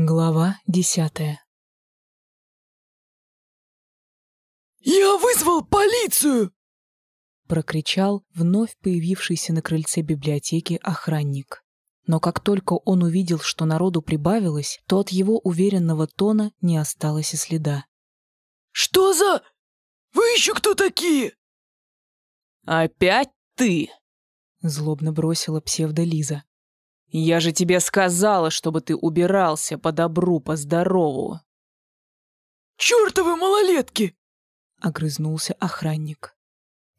Глава десятая «Я вызвал полицию!» прокричал вновь появившийся на крыльце библиотеки охранник. Но как только он увидел, что народу прибавилось, то от его уверенного тона не осталось и следа. «Что за... Вы еще кто такие?» «Опять ты?» — злобно бросила псевдо-Лиза. «Я же тебе сказала, чтобы ты убирался по добру, по здорову!» «Чёртовы малолетки!» — огрызнулся охранник.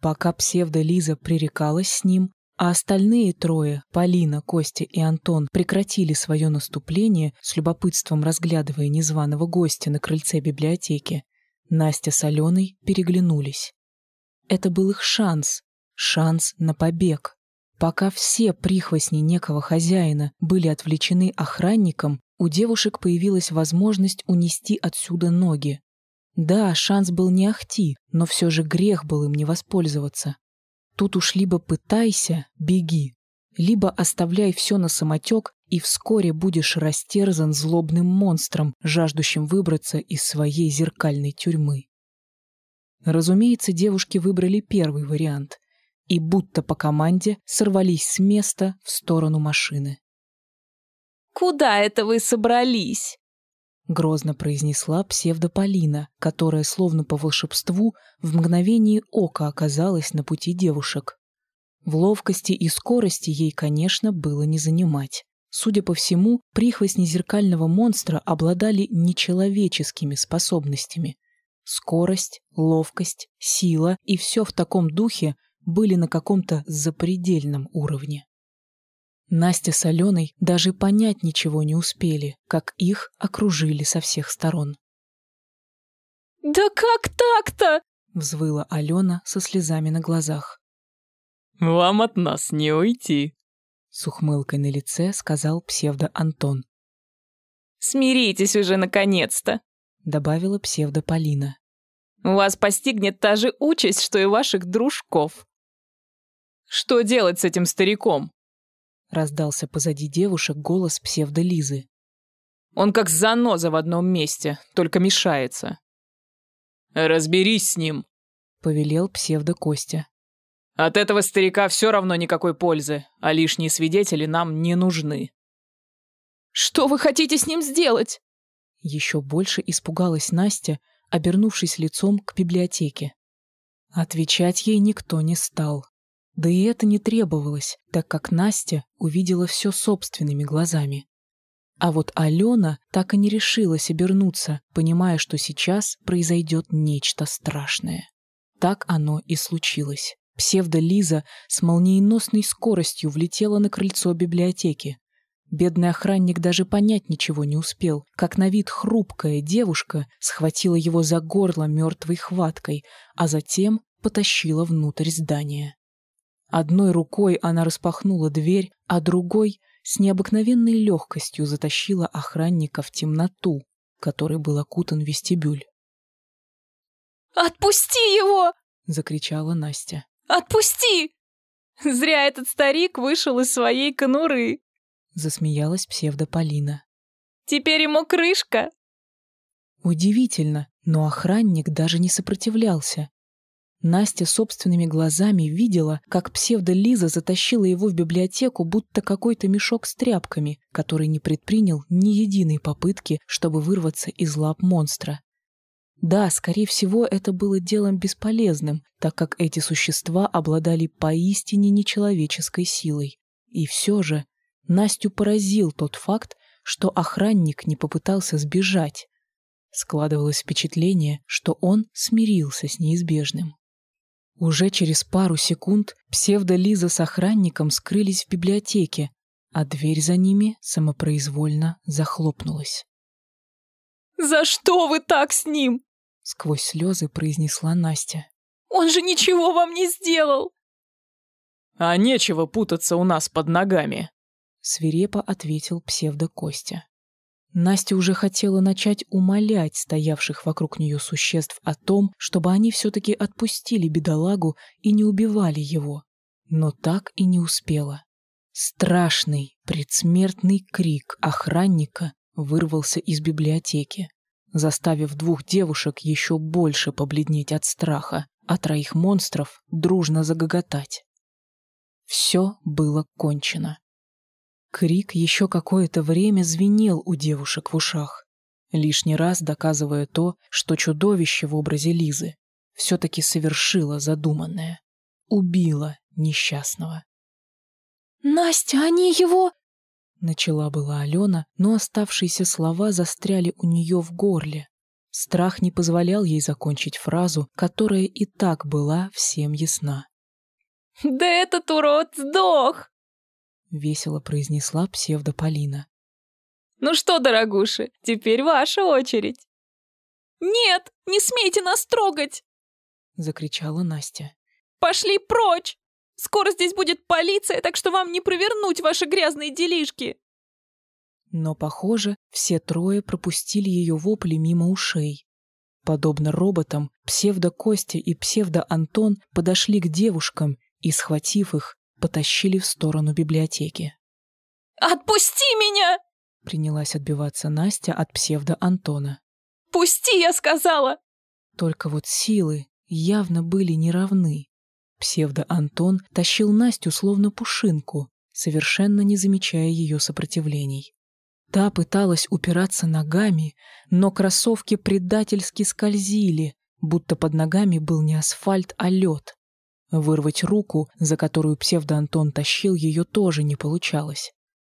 Пока псевдо-Лиза пререкалась с ним, а остальные трое, Полина, Костя и Антон, прекратили свое наступление, с любопытством разглядывая незваного гостя на крыльце библиотеки, Настя с Аленой переглянулись. Это был их шанс, шанс на побег. Пока все прихвостни некого хозяина были отвлечены охранником, у девушек появилась возможность унести отсюда ноги. Да, шанс был не ахти, но все же грех был им не воспользоваться. Тут уж либо пытайся, беги, либо оставляй все на самотек, и вскоре будешь растерзан злобным монстром, жаждущим выбраться из своей зеркальной тюрьмы. Разумеется, девушки выбрали первый вариант и будто по команде сорвались с места в сторону машины. «Куда это вы собрались?» Грозно произнесла псевдополина, которая, словно по волшебству, в мгновение ока оказалась на пути девушек. В ловкости и скорости ей, конечно, было не занимать. Судя по всему, прихвостни зеркального монстра обладали нечеловеческими способностями. Скорость, ловкость, сила и все в таком духе были на каком-то запредельном уровне. Настя с Аленой даже понять ничего не успели, как их окружили со всех сторон. «Да как так-то?» — взвыла Алена со слезами на глазах. «Вам от нас не уйти», — с ухмылкой на лице сказал псевдо-Антон. «Смиритесь уже наконец-то», — добавила псевдо-Полина. «Вас постигнет та же участь, что и ваших дружков». «Что делать с этим стариком?» Раздался позади девушек голос псевдо-Лизы. «Он как заноза в одном месте, только мешается». «Разберись с ним», — повелел псевдо-Костя. «От этого старика все равно никакой пользы, а лишние свидетели нам не нужны». «Что вы хотите с ним сделать?» Еще больше испугалась Настя, обернувшись лицом к библиотеке. Отвечать ей никто не стал. Да и это не требовалось, так как Настя увидела все собственными глазами. А вот Алена так и не решилась обернуться, понимая, что сейчас произойдет нечто страшное. Так оно и случилось. Псевдо-Лиза с молниеносной скоростью влетела на крыльцо библиотеки. Бедный охранник даже понять ничего не успел, как на вид хрупкая девушка схватила его за горло мертвой хваткой, а затем потащила внутрь здания. Одной рукой она распахнула дверь, а другой с необыкновенной легкостью затащила охранника в темноту, которой был окутан вестибюль. «Отпусти его!» — закричала Настя. «Отпусти! Зря этот старик вышел из своей конуры!» — засмеялась псевдополина. «Теперь ему крышка!» Удивительно, но охранник даже не сопротивлялся. Настя собственными глазами видела, как псевдо-Лиза затащила его в библиотеку, будто какой-то мешок с тряпками, который не предпринял ни единой попытки, чтобы вырваться из лап монстра. Да, скорее всего, это было делом бесполезным, так как эти существа обладали поистине нечеловеческой силой. И все же Настю поразил тот факт, что охранник не попытался сбежать. Складывалось впечатление, что он смирился с неизбежным. Уже через пару секунд псевдо-Лиза с охранником скрылись в библиотеке, а дверь за ними самопроизвольно захлопнулась. «За что вы так с ним?» — сквозь слезы произнесла Настя. «Он же ничего вам не сделал!» «А нечего путаться у нас под ногами!» — свирепо ответил псевдо-Костя. Настя уже хотела начать умолять стоявших вокруг нее существ о том, чтобы они все-таки отпустили бедолагу и не убивали его. Но так и не успела. Страшный предсмертный крик охранника вырвался из библиотеки, заставив двух девушек еще больше побледнеть от страха, а троих монстров дружно загоготать. Все было кончено. Крик еще какое-то время звенел у девушек в ушах, лишний раз доказывая то, что чудовище в образе Лизы все-таки совершило задуманное. Убило несчастного. «Настя, они его...» Начала была Алена, но оставшиеся слова застряли у нее в горле. Страх не позволял ей закончить фразу, которая и так была всем ясна. «Да этот урод сдох!» — весело произнесла псевдополина. «Ну что, дорогуши, теперь ваша очередь!» «Нет, не смейте нас трогать!» — закричала Настя. «Пошли прочь! Скоро здесь будет полиция, так что вам не провернуть ваши грязные делишки!» Но, похоже, все трое пропустили ее вопли мимо ушей. Подобно роботам, псевдо-Костя и псевдо-Антон подошли к девушкам и, схватив их, потащили в сторону библиотеки. «Отпусти меня!» — принялась отбиваться Настя от псевдо-Антона. «Пусти, я сказала!» Только вот силы явно были неравны. Псевдо-Антон тащил Настю словно пушинку, совершенно не замечая ее сопротивлений. Та пыталась упираться ногами, но кроссовки предательски скользили, будто под ногами был не асфальт, а лед. Вырвать руку, за которую псевдо-Антон тащил, ее тоже не получалось.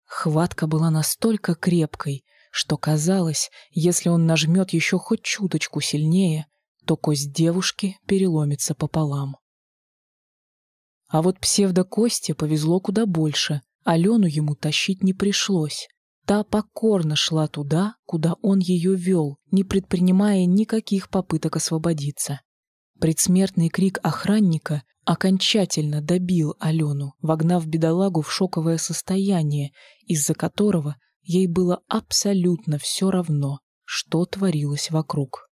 Хватка была настолько крепкой, что казалось, если он нажмет еще хоть чуточку сильнее, то кость девушки переломится пополам. А вот псевдо-Косте повезло куда больше. Алену ему тащить не пришлось. Та покорно шла туда, куда он ее вел, не предпринимая никаких попыток освободиться. Предсмертный крик охранника окончательно добил Алену, вогнав бедолагу в шоковое состояние, из-за которого ей было абсолютно все равно, что творилось вокруг.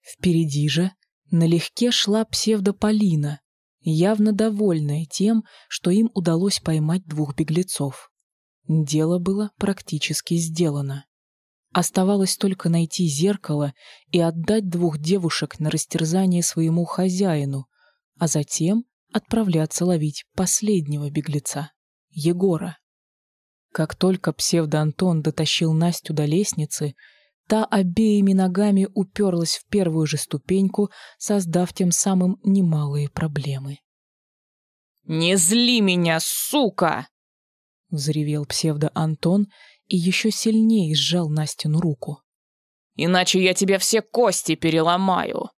Впереди же налегке шла псевдополина, явно довольная тем, что им удалось поймать двух беглецов. Дело было практически сделано. Оставалось только найти зеркало и отдать двух девушек на растерзание своему хозяину, а затем отправляться ловить последнего беглеца, Егора. Как только псевдо-Антон дотащил Настю до лестницы, Та обеими ногами уперлась в первую же ступеньку, создав тем самым немалые проблемы. «Не зли меня, сука!» — взревел псевдо-Антон и еще сильнее сжал Настину руку. «Иначе я тебе все кости переломаю!»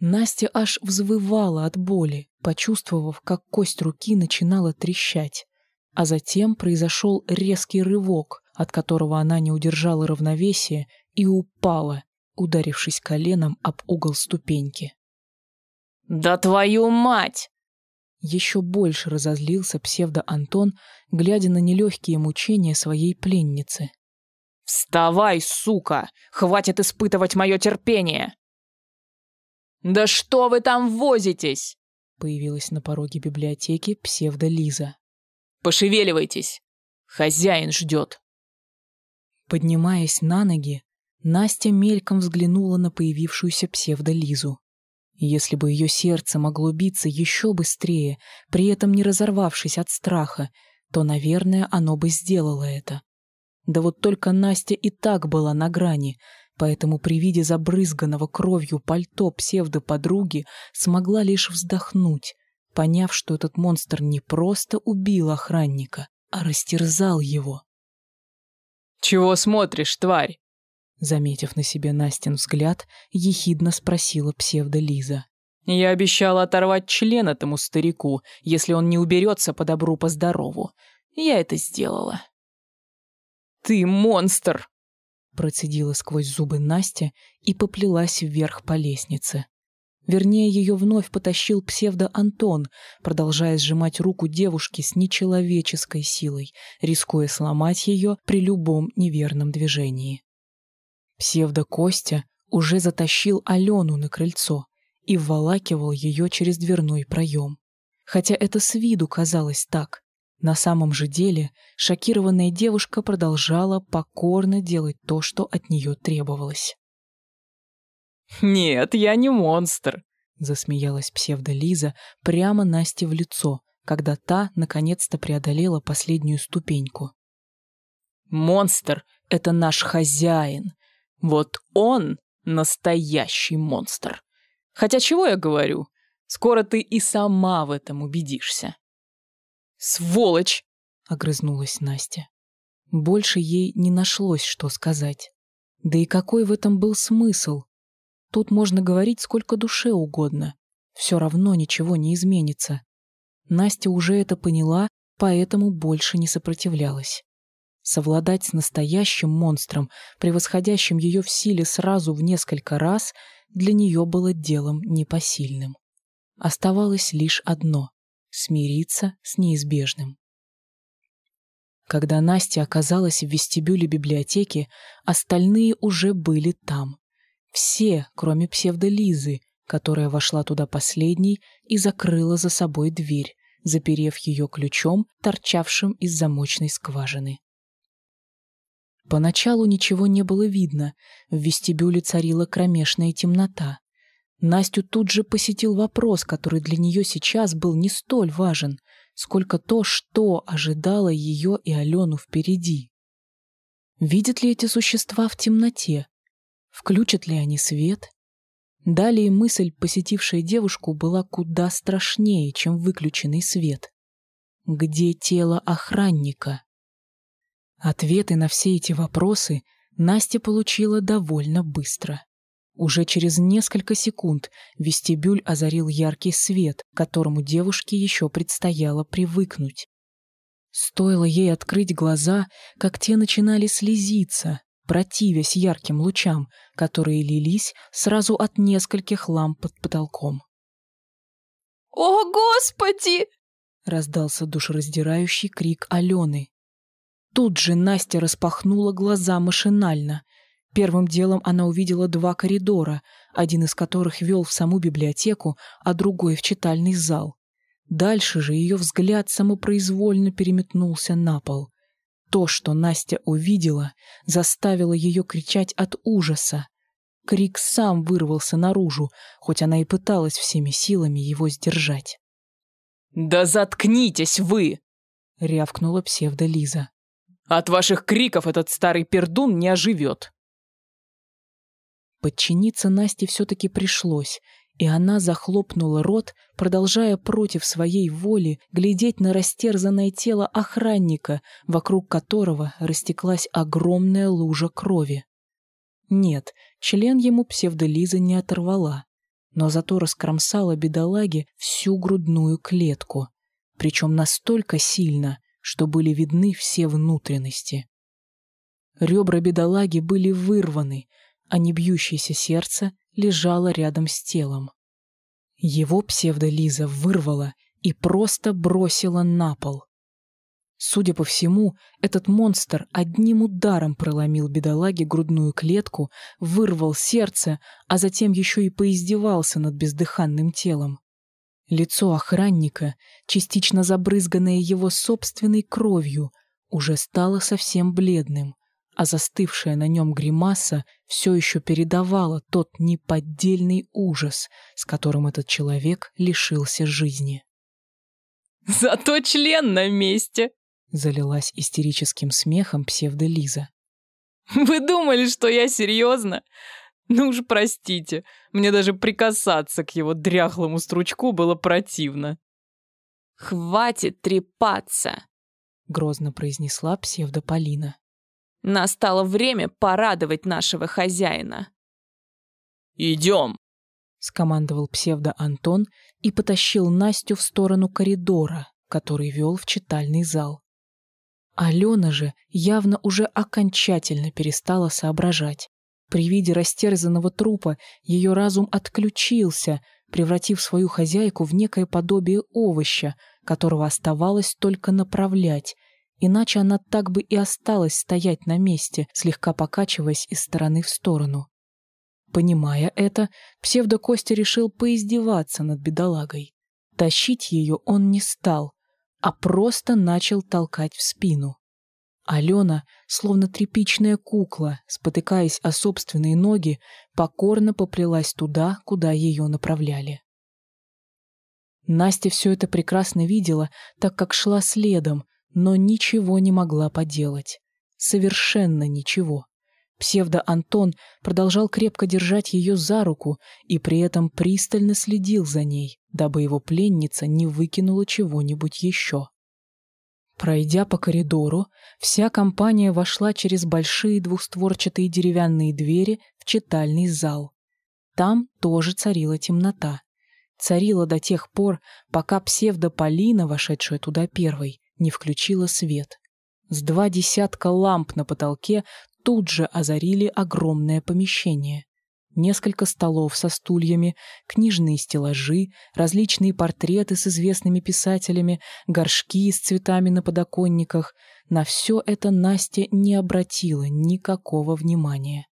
Настя аж взвывала от боли, почувствовав, как кость руки начинала трещать. А затем произошел резкий рывок, от которого она не удержала равновесия и упала, ударившись коленом об угол ступеньки. «Да твою мать!» Еще больше разозлился псевдо-Антон, глядя на нелегкие мучения своей пленницы. «Вставай, сука! Хватит испытывать мое терпение!» «Да что вы там возитесь?» Появилась на пороге библиотеки псевдо-Лиза. «Пошевеливайтесь! Хозяин ждет!» Поднимаясь на ноги, Настя мельком взглянула на появившуюся псевдо-Лизу. Если бы ее сердце могло биться еще быстрее, при этом не разорвавшись от страха, то, наверное, оно бы сделало это. Да вот только Настя и так была на грани, поэтому при виде забрызганного кровью пальто псевдоподруги смогла лишь вздохнуть, поняв, что этот монстр не просто убил охранника, а растерзал его. «Чего смотришь, тварь?» Заметив на себе Настин взгляд, ехидно спросила псевдо-Лиза. «Я обещала оторвать член этому старику, если он не уберется по добру, по здорову. Я это сделала». «Ты монстр!» Процедила сквозь зубы Настя и поплелась вверх по лестнице. Вернее, ее вновь потащил псевдо-Антон, продолжая сжимать руку девушки с нечеловеческой силой, рискуя сломать ее при любом неверном движении. Псевдо-Костя уже затащил Алену на крыльцо и вволакивал ее через дверной проем. Хотя это с виду казалось так. На самом же деле шокированная девушка продолжала покорно делать то, что от нее требовалось. «Нет, я не монстр», — засмеялась псевдо-Лиза прямо Насте в лицо, когда та наконец-то преодолела последнюю ступеньку. «Монстр — это наш хозяин. Вот он настоящий монстр. Хотя чего я говорю? Скоро ты и сама в этом убедишься». «Сволочь!» — огрызнулась Настя. Больше ей не нашлось, что сказать. Да и какой в этом был смысл? Тут можно говорить сколько душе угодно. Все равно ничего не изменится. Настя уже это поняла, поэтому больше не сопротивлялась. Совладать с настоящим монстром, превосходящим ее в силе сразу в несколько раз, для нее было делом непосильным. Оставалось лишь одно смириться с неизбежным. Когда Настя оказалась в вестибюле библиотеки, остальные уже были там. Все, кроме псевдолизы, которая вошла туда последней и закрыла за собой дверь, заперев ее ключом, торчавшим из замочной скважины. Поначалу ничего не было видно, в вестибюле царила кромешная темнота. Настю тут же посетил вопрос, который для нее сейчас был не столь важен, сколько то, что ожидало ее и Алену впереди. Видят ли эти существа в темноте? Включат ли они свет? Далее мысль, посетившая девушку, была куда страшнее, чем выключенный свет. Где тело охранника? Ответы на все эти вопросы Настя получила довольно быстро. Уже через несколько секунд вестибюль озарил яркий свет, к которому девушке еще предстояло привыкнуть. Стоило ей открыть глаза, как те начинали слезиться, противясь ярким лучам, которые лились сразу от нескольких ламп под потолком. «О, Господи!» — раздался душераздирающий крик Алены. Тут же Настя распахнула глаза машинально — Первым делом она увидела два коридора, один из которых вел в саму библиотеку, а другой — в читальный зал. Дальше же ее взгляд самопроизвольно переметнулся на пол. То, что Настя увидела, заставило ее кричать от ужаса. Крик сам вырвался наружу, хоть она и пыталась всеми силами его сдержать. «Да заткнитесь вы!» — рявкнула псевдо-Лиза. «От ваших криков этот старый пердун не оживет!» Подчиниться Насте все-таки пришлось, и она захлопнула рот, продолжая против своей воли глядеть на растерзанное тело охранника, вокруг которого растеклась огромная лужа крови. Нет, член ему псевдолиза не оторвала, но зато раскромсала бедолаге всю грудную клетку, причем настолько сильно, что были видны все внутренности. Ребра бедолаги были вырваны, а не бьющееся сердце лежало рядом с телом. Его псевдолиза вырвала и просто бросила на пол. Судя по всему, этот монстр одним ударом проломил бедолаге грудную клетку, вырвал сердце, а затем еще и поиздевался над бездыханным телом. Лицо охранника, частично забрызганное его собственной кровью, уже стало совсем бледным а застывшая на нем гримаса все еще передавала тот неподдельный ужас, с которым этот человек лишился жизни. «Зато член на месте!» — залилась истерическим смехом псевдо-Лиза. «Вы думали, что я серьезно? Ну уж простите, мне даже прикасаться к его дряхлому стручку было противно». «Хватит трепаться!» — грозно произнесла псевдополина. Настало время порадовать нашего хозяина. «Идем!» — скомандовал псевдо-Антон и потащил Настю в сторону коридора, который вел в читальный зал. Алена же явно уже окончательно перестала соображать. При виде растерзанного трупа ее разум отключился, превратив свою хозяйку в некое подобие овоща, которого оставалось только направлять — Иначе она так бы и осталась стоять на месте, слегка покачиваясь из стороны в сторону. Понимая это, псевдокостя решил поиздеваться над бедолагой. Тащить ее он не стал, а просто начал толкать в спину. Алена, словно тряпичная кукла, спотыкаясь о собственные ноги, покорно поплелась туда, куда ее направляли. Настя все это прекрасно видела, так как шла следом, но ничего не могла поделать. Совершенно ничего. Псевдо-Антон продолжал крепко держать ее за руку и при этом пристально следил за ней, дабы его пленница не выкинула чего-нибудь еще. Пройдя по коридору, вся компания вошла через большие двустворчатые деревянные двери в читальный зал. Там тоже царила темнота. Царила до тех пор, пока псевдополина, вошедшая туда первой, не включила свет. С два десятка ламп на потолке тут же озарили огромное помещение. Несколько столов со стульями, книжные стеллажи, различные портреты с известными писателями, горшки с цветами на подоконниках. На все это Настя не обратила никакого внимания.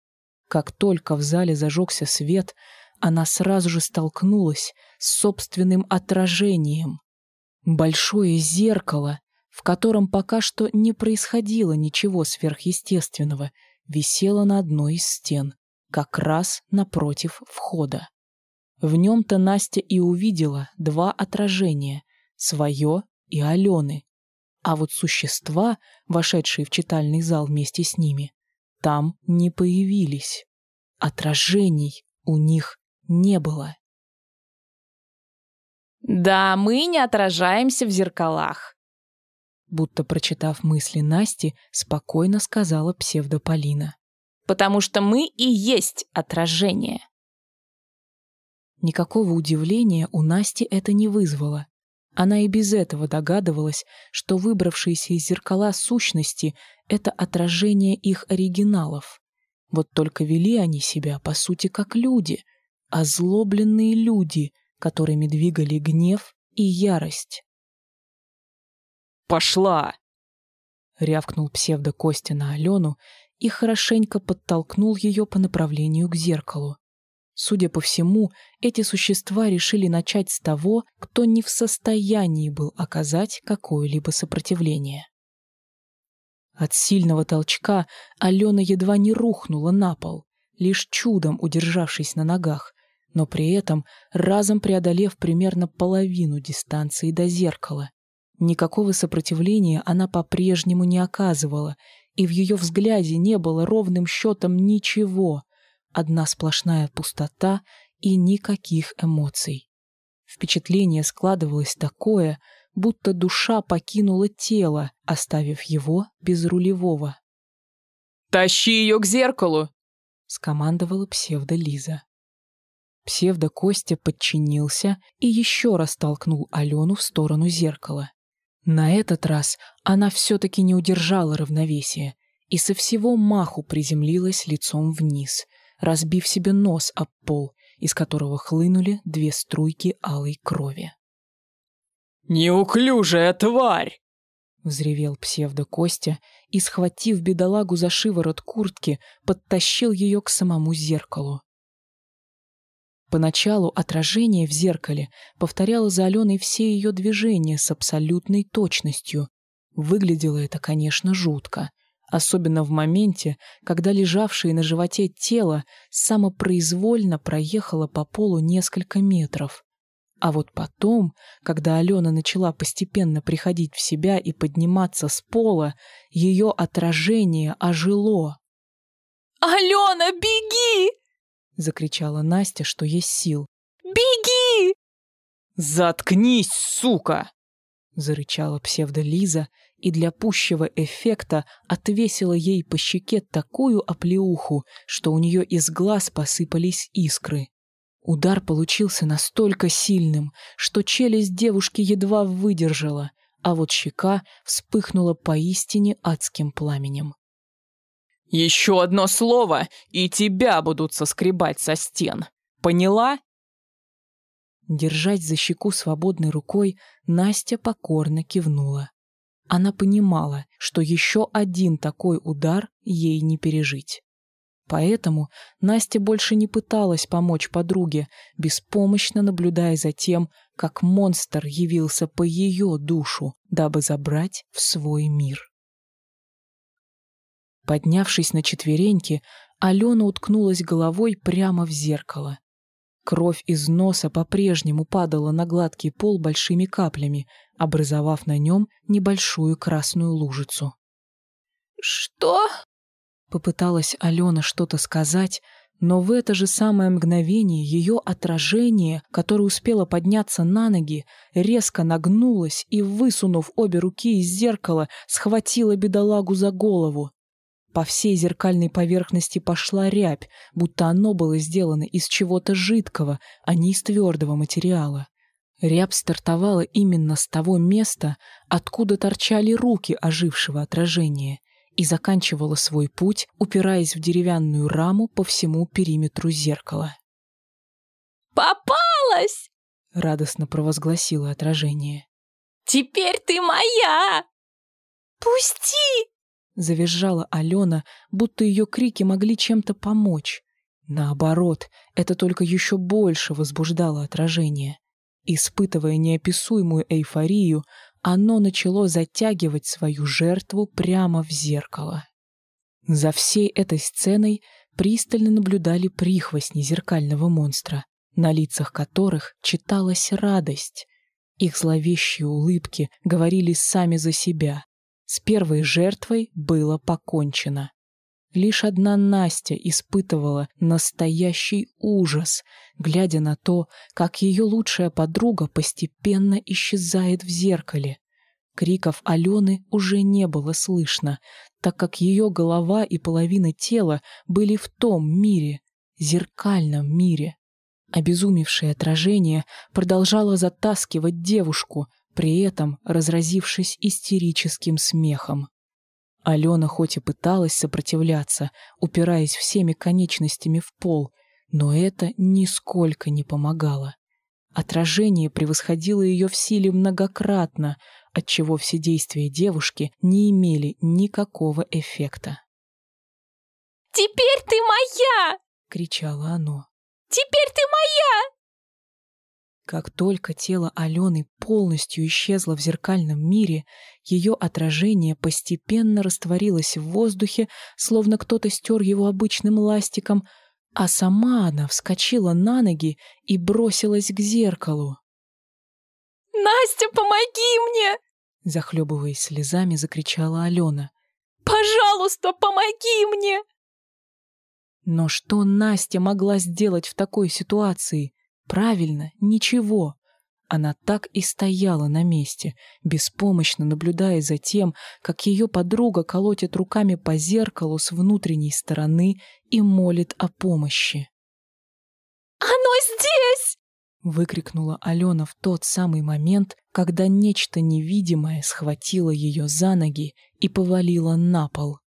Как только в зале зажегся свет, она сразу же столкнулась с собственным отражением. Большое зеркало, в котором пока что не происходило ничего сверхъестественного, висело на одной из стен, как раз напротив входа. В нем-то Настя и увидела два отражения — свое и Алены. А вот существа, вошедшие в читальный зал вместе с ними, там не появились. Отражений у них не было. «Да, мы не отражаемся в зеркалах», будто прочитав мысли Насти, спокойно сказала псевдополина. «Потому что мы и есть отражение». Никакого удивления у Насти это не вызвало. Она и без этого догадывалась, что выбравшиеся из зеркала сущности — это отражение их оригиналов. Вот только вели они себя, по сути, как люди, озлобленные люди, которыми двигали гнев и ярость. Пошла!» Рявкнул псевдо Костя на Алену и хорошенько подтолкнул ее по направлению к зеркалу. Судя по всему, эти существа решили начать с того, кто не в состоянии был оказать какое-либо сопротивление. От сильного толчка Алена едва не рухнула на пол, лишь чудом удержавшись на ногах, но при этом разом преодолев примерно половину дистанции до зеркала. Никакого сопротивления она по-прежнему не оказывала, и в ее взгляде не было ровным счетом ничего, одна сплошная пустота и никаких эмоций. Впечатление складывалось такое, будто душа покинула тело, оставив его без рулевого. «Тащи ее к зеркалу!» — скомандовала псевдо-Лиза. Псевдо-Костя подчинился и еще раз толкнул Алену в сторону зеркала. На этот раз она все-таки не удержала равновесия и со всего маху приземлилась лицом вниз, разбив себе нос об пол, из которого хлынули две струйки алой крови. «Неуклюжая тварь!» — взревел псевдо-Костя и, схватив бедолагу за шиворот куртки, подтащил ее к самому зеркалу. Поначалу отражение в зеркале повторяло за Аленой все ее движения с абсолютной точностью. Выглядело это, конечно, жутко. Особенно в моменте, когда лежавшее на животе тело самопроизвольно проехало по полу несколько метров. А вот потом, когда Алена начала постепенно приходить в себя и подниматься с пола, ее отражение ожило. «Алена, беги!» — закричала Настя, что есть сил. «Беги!» «Заткнись, сука!» — зарычала псевдо-Лиза и для пущего эффекта отвесила ей по щеке такую оплеуху, что у нее из глаз посыпались искры. Удар получился настолько сильным, что челюсть девушки едва выдержала, а вот щека вспыхнула поистине адским пламенем. Еще одно слово, и тебя будут соскребать со стен. Поняла? Держать за щеку свободной рукой, Настя покорно кивнула. Она понимала, что еще один такой удар ей не пережить. Поэтому Настя больше не пыталась помочь подруге, беспомощно наблюдая за тем, как монстр явился по ее душу, дабы забрать в свой мир. Поднявшись на четвереньки, Алена уткнулась головой прямо в зеркало. Кровь из носа по-прежнему падала на гладкий пол большими каплями, образовав на нем небольшую красную лужицу. «Что?» Попыталась Алена что-то сказать, но в это же самое мгновение ее отражение, которое успело подняться на ноги, резко нагнулось и, высунув обе руки из зеркала, схватило бедолагу за голову. По всей зеркальной поверхности пошла рябь, будто оно было сделано из чего-то жидкого, а не из твердого материала. Рябь стартовала именно с того места, откуда торчали руки ожившего отражения, и заканчивала свой путь, упираясь в деревянную раму по всему периметру зеркала. «Попалась!» — радостно провозгласило отражение. «Теперь ты моя!» «Пусти!» Завизжала Алена, будто ее крики могли чем-то помочь. Наоборот, это только еще больше возбуждало отражение. Испытывая неописуемую эйфорию, оно начало затягивать свою жертву прямо в зеркало. За всей этой сценой пристально наблюдали прихвостни зеркального монстра, на лицах которых читалась радость. Их зловещие улыбки говорили сами за себя. С первой жертвой было покончено. Лишь одна Настя испытывала настоящий ужас, глядя на то, как ее лучшая подруга постепенно исчезает в зеркале. Криков Алены уже не было слышно, так как ее голова и половина тела были в том мире, зеркальном мире. Обезумевшее отражение продолжало затаскивать девушку, при этом разразившись истерическим смехом. Алена хоть и пыталась сопротивляться, упираясь всеми конечностями в пол, но это нисколько не помогало. Отражение превосходило ее в силе многократно, отчего все действия девушки не имели никакого эффекта. «Теперь ты моя!» — кричало оно. «Теперь ты моя!» Как только тело Алены полностью исчезло в зеркальном мире, ее отражение постепенно растворилось в воздухе, словно кто-то стер его обычным ластиком, а сама она вскочила на ноги и бросилась к зеркалу. «Настя, помоги мне!» Захлебываясь слезами, закричала Алена. «Пожалуйста, помоги мне!» Но что Настя могла сделать в такой ситуации? Правильно, ничего. Она так и стояла на месте, беспомощно наблюдая за тем, как ее подруга колотит руками по зеркалу с внутренней стороны и молит о помощи. «Оно здесь!» — выкрикнула Алена в тот самый момент, когда нечто невидимое схватило ее за ноги и повалило на пол.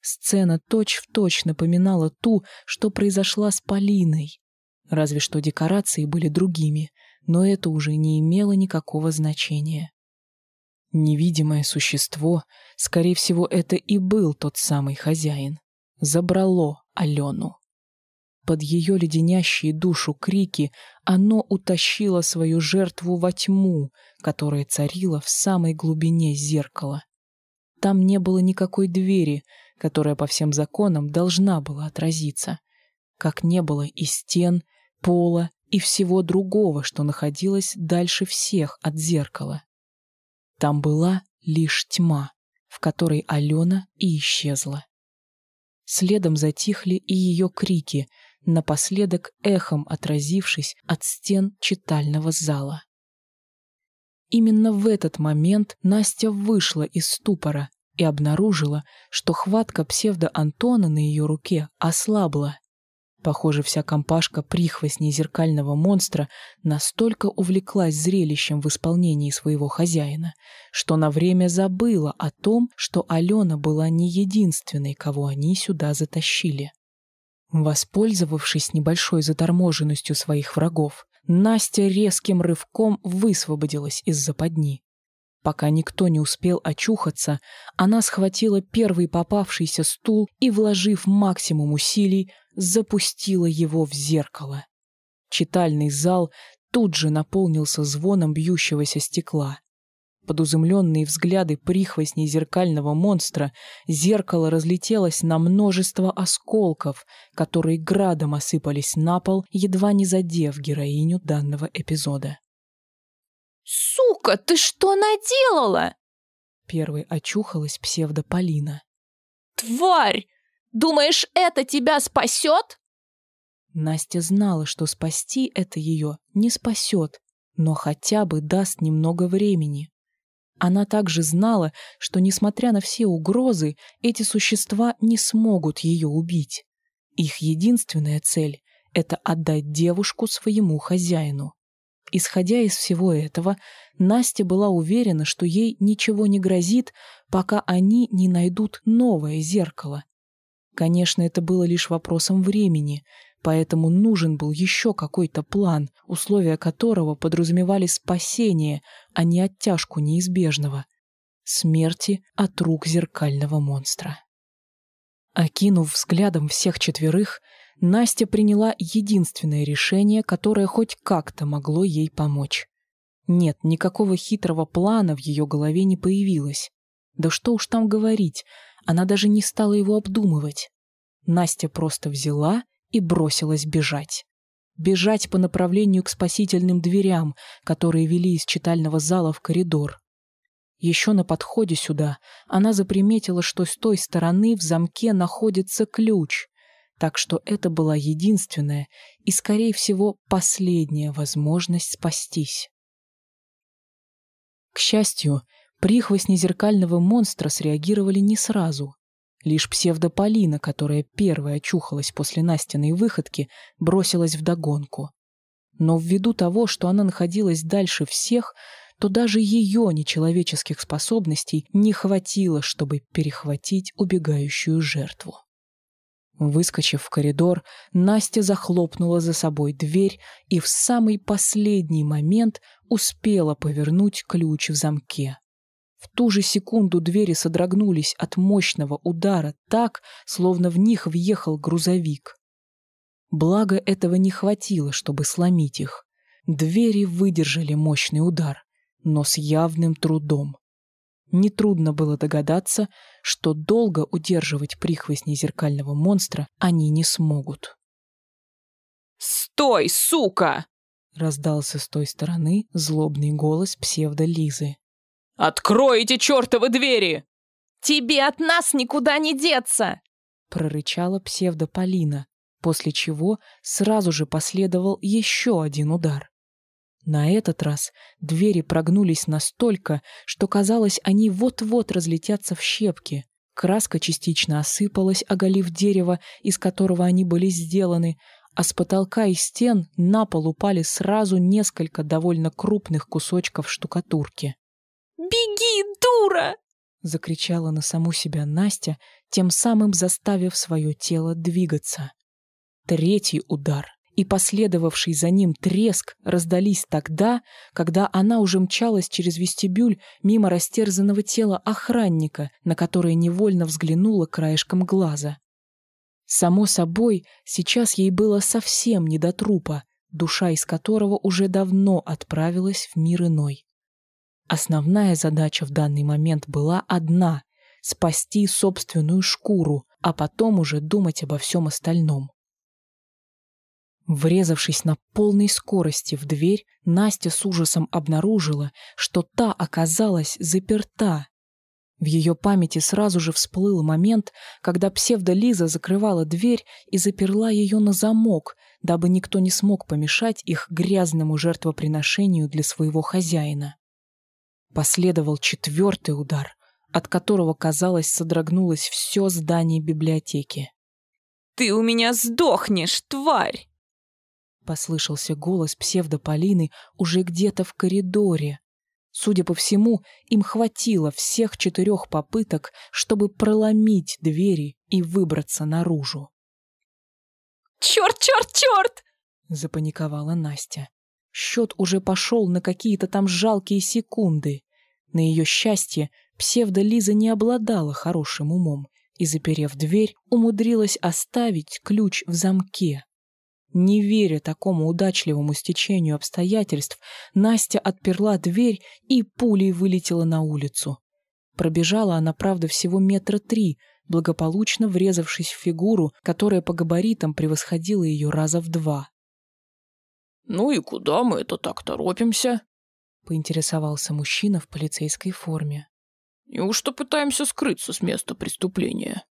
Сцена точь-в-точь точь напоминала ту, что произошла с Полиной. Разве что декорации были другими, но это уже не имело никакого значения. Невидимое существо, скорее всего, это и был тот самый хозяин, забрало Алену. Под ее леденящие душу крики оно утащило свою жертву во тьму, которая царила в самой глубине зеркала. Там не было никакой двери, которая по всем законам должна была отразиться, как не было и стен, пола и всего другого, что находилось дальше всех от зеркала. Там была лишь тьма, в которой Алена и исчезла. Следом затихли и ее крики, напоследок эхом отразившись от стен читального зала. Именно в этот момент Настя вышла из ступора и обнаружила, что хватка псевдо-Антона на ее руке ослабла. Похоже, вся компашка прихвостней зеркального монстра настолько увлеклась зрелищем в исполнении своего хозяина, что на время забыла о том, что Алена была не единственной, кого они сюда затащили. Воспользовавшись небольшой заторможенностью своих врагов, Настя резким рывком высвободилась из западни. Пока никто не успел очухаться, она схватила первый попавшийся стул и, вложив максимум усилий, запустила его в зеркало. Читальный зал тут же наполнился звоном бьющегося стекла. Под изумленные взгляды прихвостней зеркального монстра зеркало разлетелось на множество осколков, которые градом осыпались на пол, едва не задев героиню данного эпизода. «Сука, ты что наделала?» Первой очухалась псевдополина. «Тварь! Думаешь, это тебя спасет?» Настя знала, что спасти это ее не спасет, но хотя бы даст немного времени. Она также знала, что, несмотря на все угрозы, эти существа не смогут ее убить. Их единственная цель — это отдать девушку своему хозяину. Исходя из всего этого, Настя была уверена, что ей ничего не грозит, пока они не найдут новое зеркало. Конечно, это было лишь вопросом времени, поэтому нужен был еще какой-то план, условия которого подразумевали спасение, а не оттяжку неизбежного — смерти от рук зеркального монстра. Окинув взглядом всех четверых, Настя приняла единственное решение, которое хоть как-то могло ей помочь. Нет, никакого хитрого плана в ее голове не появилось. Да что уж там говорить, она даже не стала его обдумывать. Настя просто взяла и бросилась бежать. Бежать по направлению к спасительным дверям, которые вели из читального зала в коридор. Еще на подходе сюда она заприметила, что с той стороны в замке находится ключ, так что это была единственная и, скорее всего, последняя возможность спастись. К счастью, прихвостни зеркального монстра среагировали не сразу. Лишь псевдополина, которая первая очухалась после Настиной выходки, бросилась вдогонку. Но ввиду того, что она находилась дальше всех, то даже ее нечеловеческих способностей не хватило, чтобы перехватить убегающую жертву. Выскочив в коридор, Настя захлопнула за собой дверь и в самый последний момент успела повернуть ключ в замке. В ту же секунду двери содрогнулись от мощного удара так, словно в них въехал грузовик. Благо этого не хватило, чтобы сломить их. Двери выдержали мощный удар, но с явным трудом. Нетрудно было догадаться, что долго удерживать прихвостней зеркального монстра они не смогут. «Стой, сука!» — раздался с той стороны злобный голос псевдо-Лизы. «Открой эти чертовы двери!» «Тебе от нас никуда не деться!» — прорычала псевдополина, после чего сразу же последовал еще один удар. На этот раз двери прогнулись настолько, что казалось, они вот-вот разлетятся в щепки. Краска частично осыпалась, оголив дерево, из которого они были сделаны, а с потолка и стен на пол упали сразу несколько довольно крупных кусочков штукатурки. «Беги, дура!» — закричала на саму себя Настя, тем самым заставив свое тело двигаться. Третий удар и последовавший за ним треск раздались тогда, когда она уже мчалась через вестибюль мимо растерзанного тела охранника, на которое невольно взглянула краешком глаза. Само собой, сейчас ей было совсем не до трупа, душа из которого уже давно отправилась в мир иной. Основная задача в данный момент была одна — спасти собственную шкуру, а потом уже думать обо всем остальном. Врезавшись на полной скорости в дверь, Настя с ужасом обнаружила, что та оказалась заперта. В ее памяти сразу же всплыл момент, когда псевдо-Лиза закрывала дверь и заперла ее на замок, дабы никто не смог помешать их грязному жертвоприношению для своего хозяина. Последовал четвертый удар, от которого, казалось, содрогнулось все здание библиотеки. «Ты у меня сдохнешь, тварь!» Послышался голос псевдополины уже где-то в коридоре. Судя по всему, им хватило всех четырех попыток, чтобы проломить двери и выбраться наружу. «Черт, черт, черт!» — запаниковала Настя. Счет уже пошел на какие-то там жалкие секунды. На ее счастье, псевдо-Лиза не обладала хорошим умом и, заперев дверь, умудрилась оставить ключ в замке. Не веря такому удачливому стечению обстоятельств, Настя отперла дверь и пулей вылетела на улицу. Пробежала она, правда, всего метра три, благополучно врезавшись в фигуру, которая по габаритам превосходила ее раза в два. «Ну и куда мы это так торопимся?» — поинтересовался мужчина в полицейской форме. «Неужто пытаемся скрыться с места преступления?»